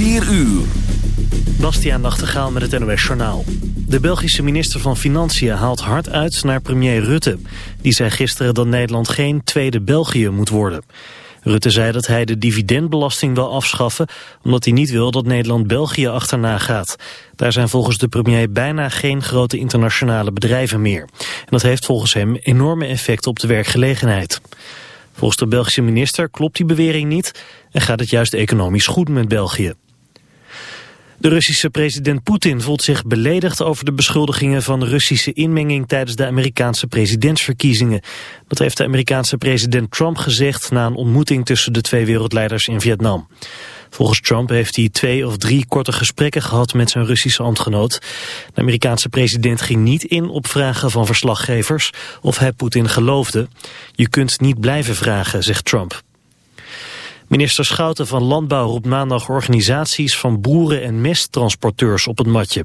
4 uur. Bastiaan Nachtegaal met het NOS Journaal. De Belgische minister van Financiën haalt hard uit naar premier Rutte. Die zei gisteren dat Nederland geen tweede België moet worden. Rutte zei dat hij de dividendbelasting wil afschaffen... omdat hij niet wil dat Nederland België achterna gaat. Daar zijn volgens de premier bijna geen grote internationale bedrijven meer. En dat heeft volgens hem enorme effecten op de werkgelegenheid. Volgens de Belgische minister klopt die bewering niet... en gaat het juist economisch goed met België. De Russische president Poetin voelt zich beledigd over de beschuldigingen van Russische inmenging tijdens de Amerikaanse presidentsverkiezingen. Dat heeft de Amerikaanse president Trump gezegd na een ontmoeting tussen de twee wereldleiders in Vietnam. Volgens Trump heeft hij twee of drie korte gesprekken gehad met zijn Russische ambtgenoot. De Amerikaanse president ging niet in op vragen van verslaggevers of hij Poetin geloofde. Je kunt niet blijven vragen, zegt Trump. Minister Schouten van Landbouw roept maandag organisaties van boeren en mesttransporteurs op het matje.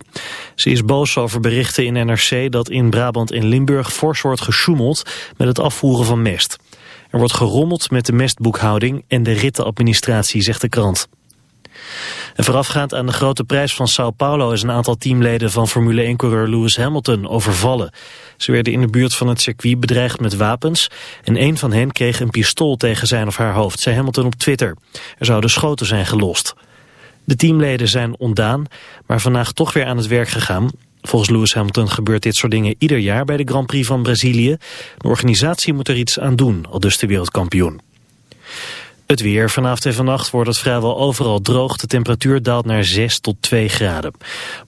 Ze is boos over berichten in NRC dat in Brabant en Limburg fors wordt gesjoemeld met het afvoeren van mest. Er wordt gerommeld met de mestboekhouding en de rittenadministratie, zegt de krant. En voorafgaand aan de grote prijs van Sao Paulo is een aantal teamleden van Formule 1-coureur Lewis Hamilton overvallen. Ze werden in de buurt van het circuit bedreigd met wapens en een van hen kreeg een pistool tegen zijn of haar hoofd, zei Hamilton op Twitter. Er zouden schoten zijn gelost. De teamleden zijn ontdaan, maar vandaag toch weer aan het werk gegaan. Volgens Lewis Hamilton gebeurt dit soort dingen ieder jaar bij de Grand Prix van Brazilië. De organisatie moet er iets aan doen, al dus de wereldkampioen. Het weer. Vanavond en vannacht wordt het vrijwel overal droog. De temperatuur daalt naar 6 tot 2 graden.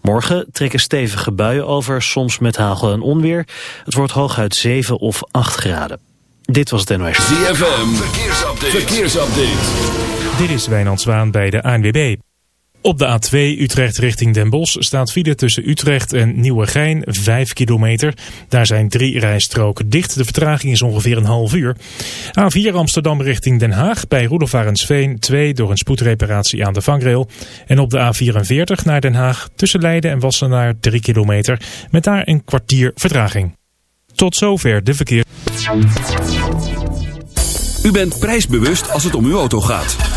Morgen trekken stevige buien over, soms met hagel en onweer. Het wordt hooguit 7 of 8 graden. Dit was het NOS. ZFM. Verkeersupdate. Verkeersupdate. Dit is Wijnand Zwaan bij de ANWB. Op de A2 Utrecht richting Den Bosch staat file tussen Utrecht en Nieuwegein 5 kilometer. Daar zijn drie rijstroken dicht. De vertraging is ongeveer een half uur. A4 Amsterdam richting Den Haag bij Roelofarensveen 2 door een spoedreparatie aan de vangrail. En op de A44 naar Den Haag tussen Leiden en Wassenaar 3 kilometer met daar een kwartier vertraging. Tot zover de verkeer. U bent prijsbewust als het om uw auto gaat.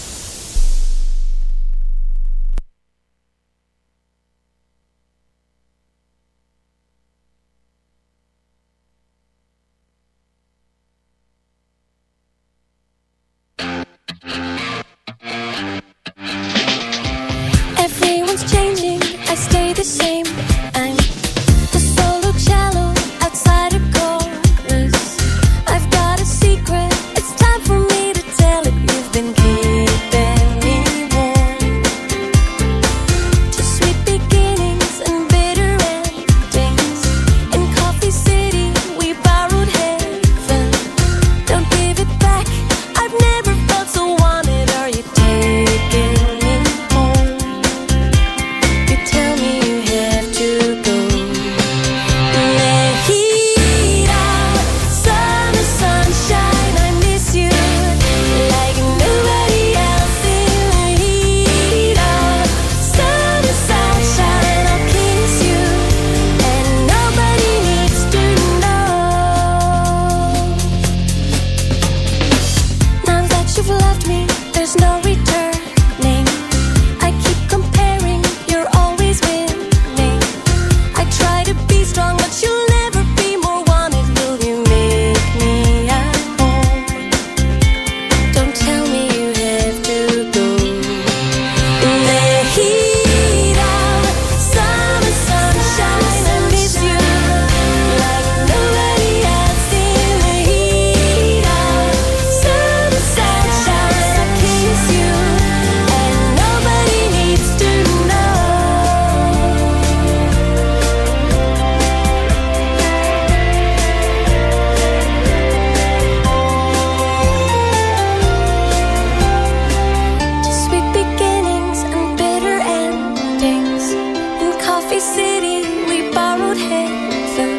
city, we borrowed heaven.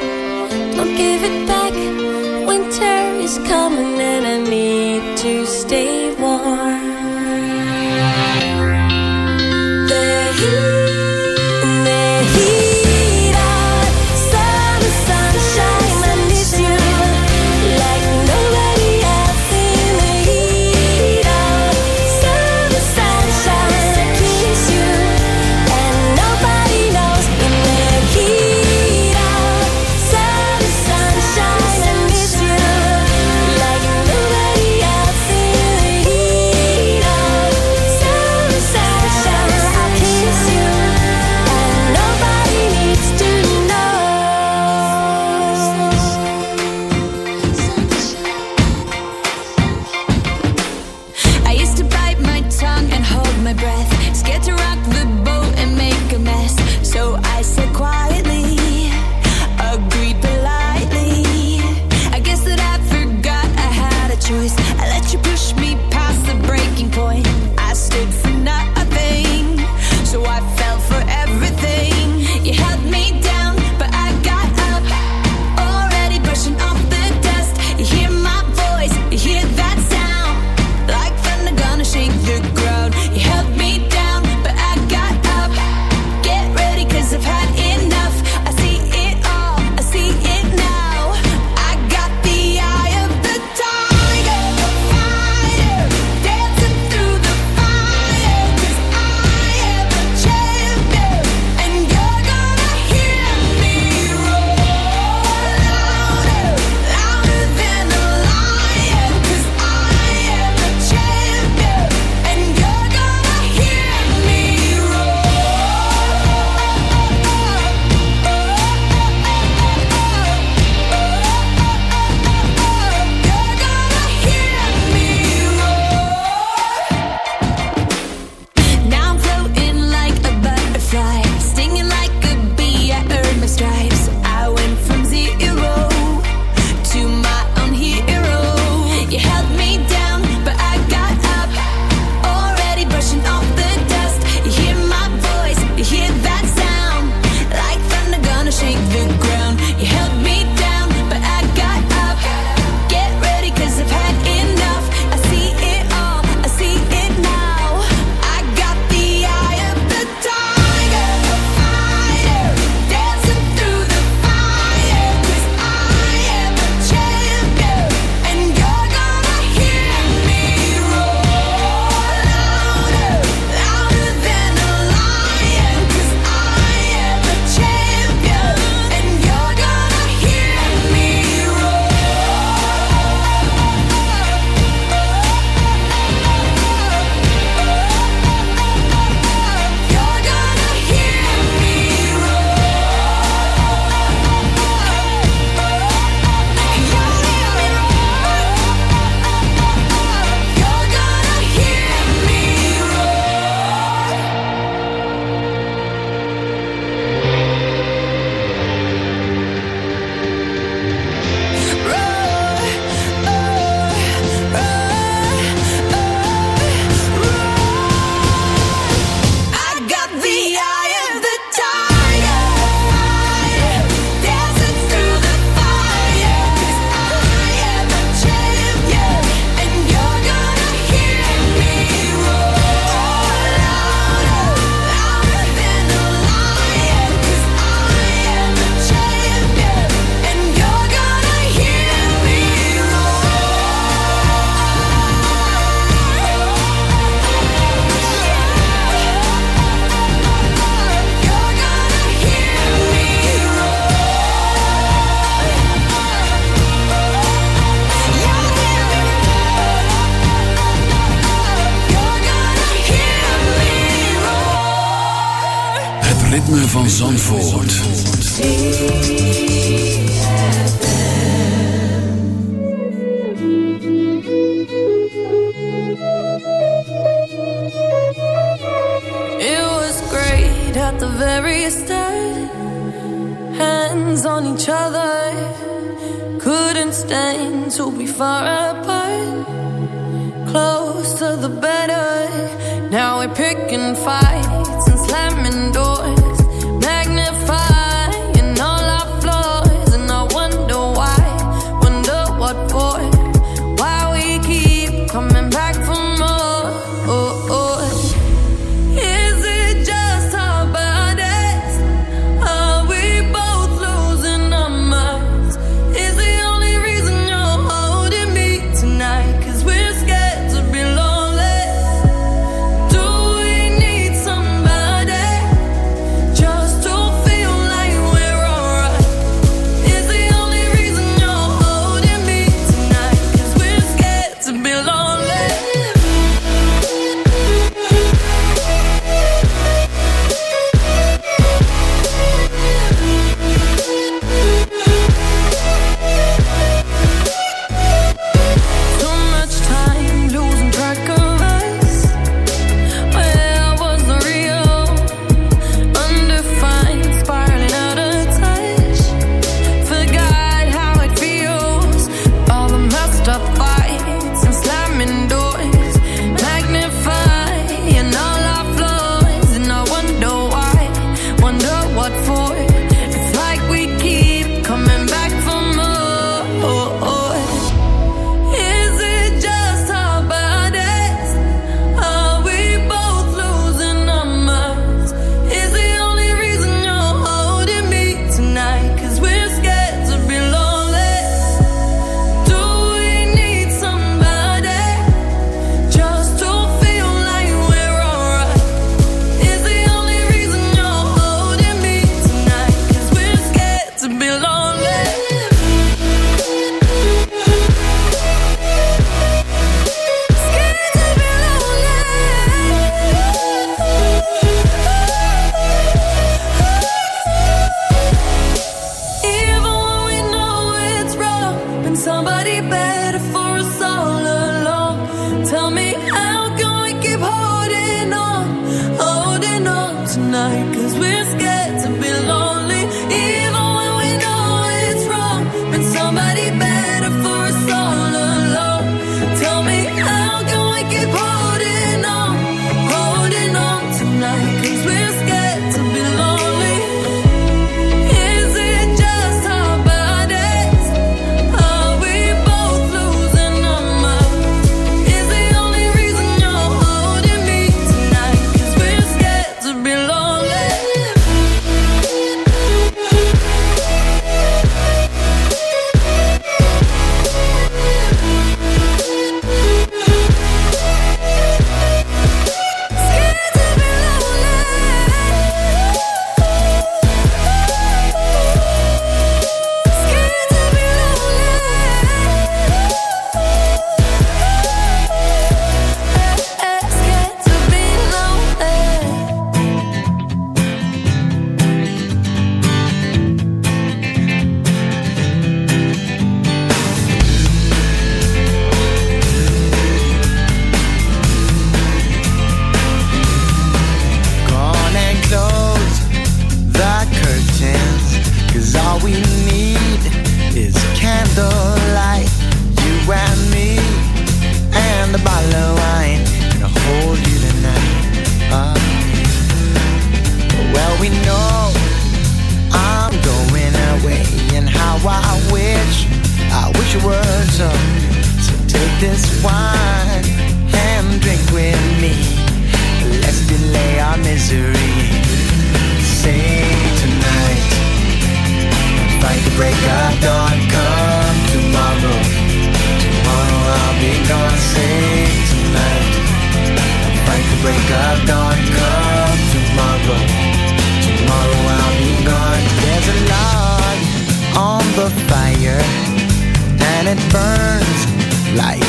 Don't give it back. Winter is coming, and I need to stay.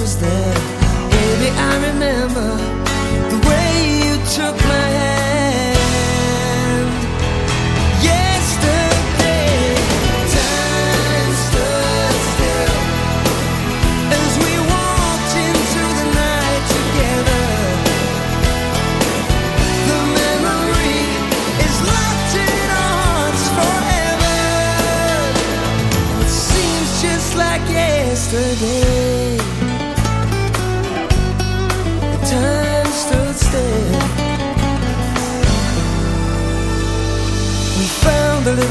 was there. Baby, I remember the way you took my hand. Yesterday, time stood still as we walked into the night together. The memory is locked in our hearts forever. It seems just like yesterday.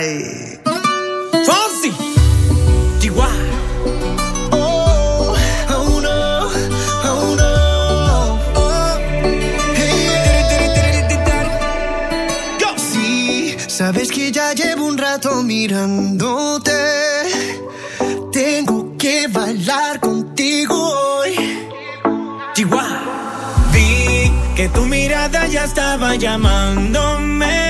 Tiri. Go. Sí, sabes que ya llevo un rato mirándote. Tengo que bailar contigo hoy. Chihuahua. Vi que tu mirada ya estaba llamándome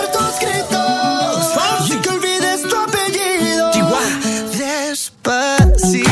See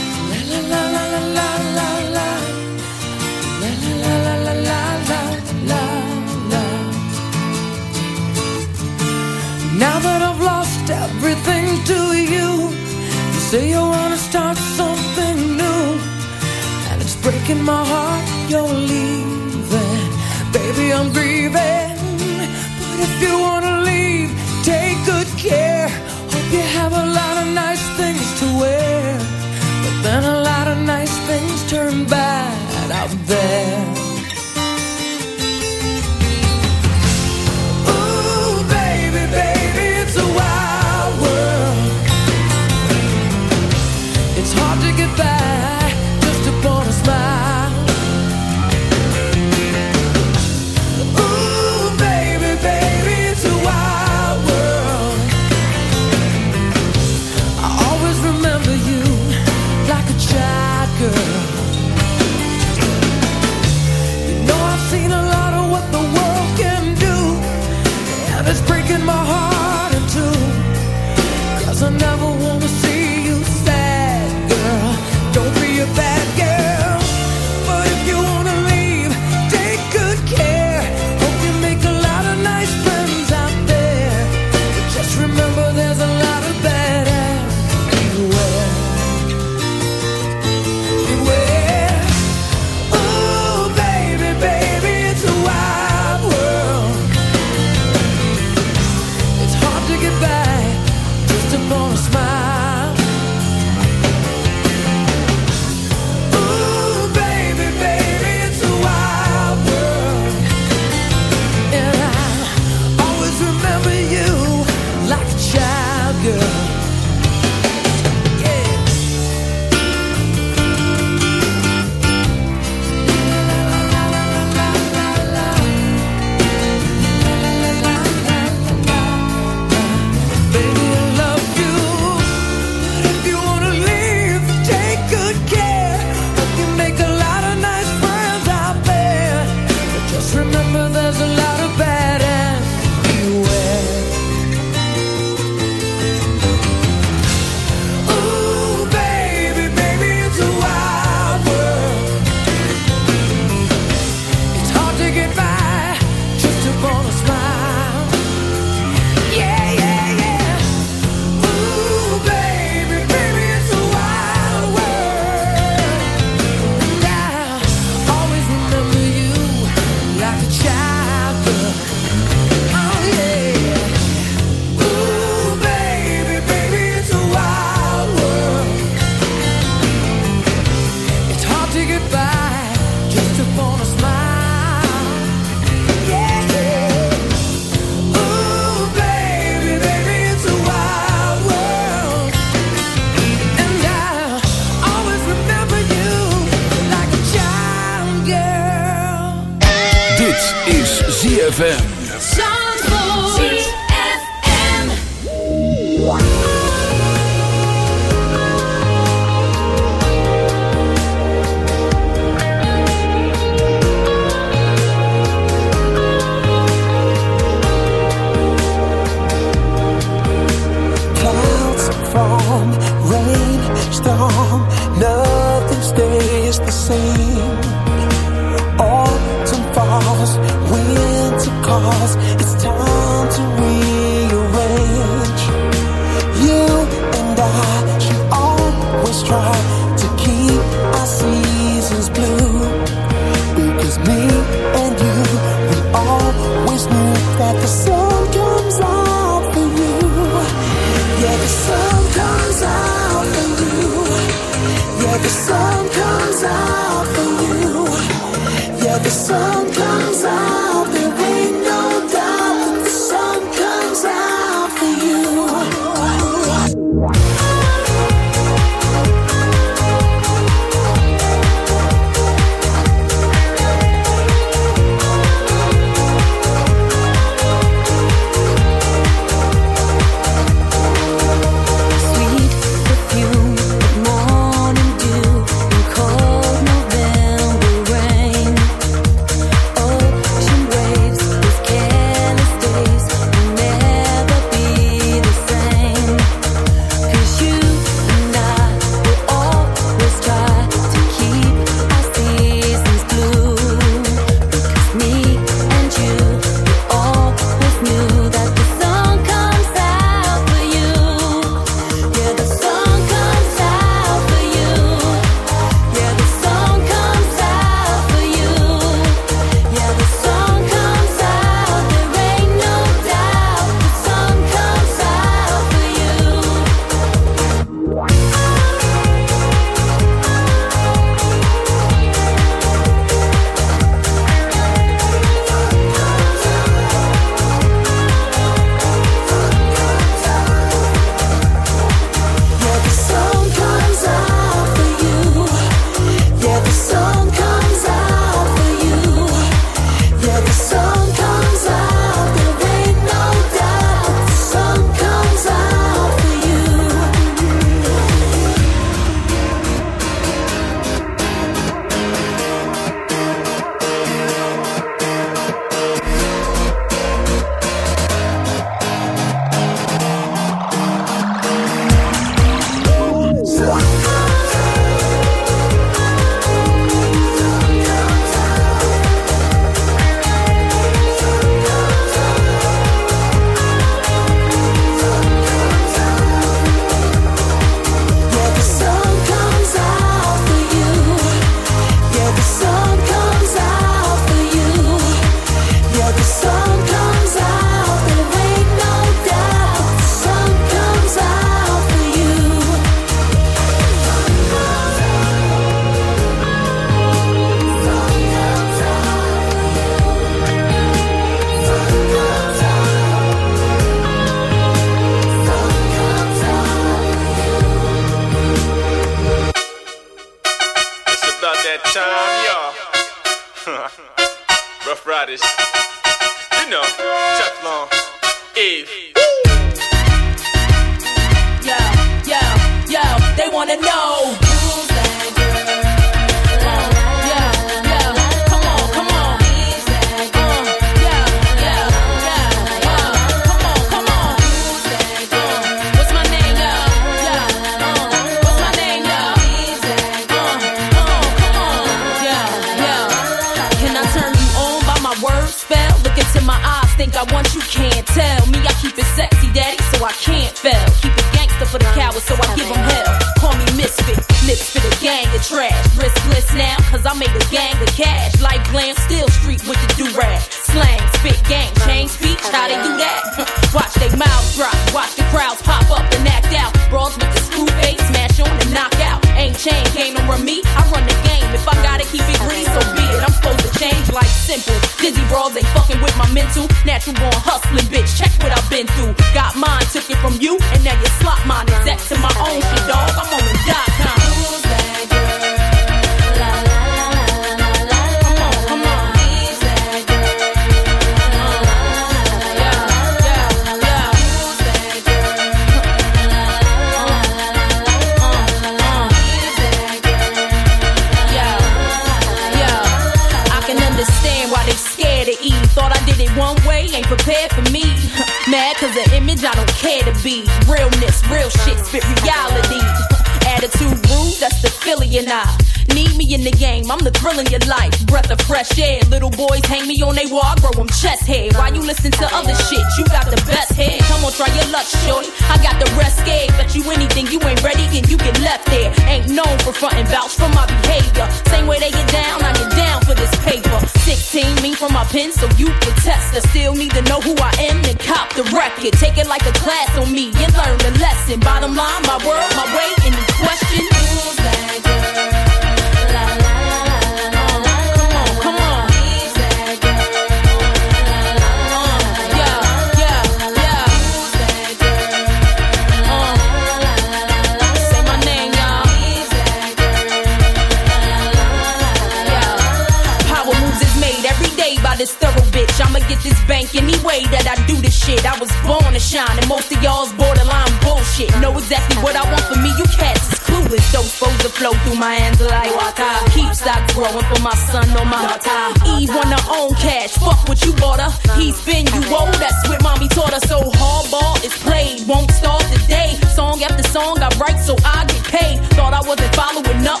shit. Know exactly what I want for me, you cats is clueless. Those foes that flow through my hands like water. Keep stock growing for my son on my heart. Eve on her own cash, fuck what you bought her. He's been you old, that's what mommy taught her. So hardball is played, won't start day Song after song I write so I get paid. Thought I wasn't following up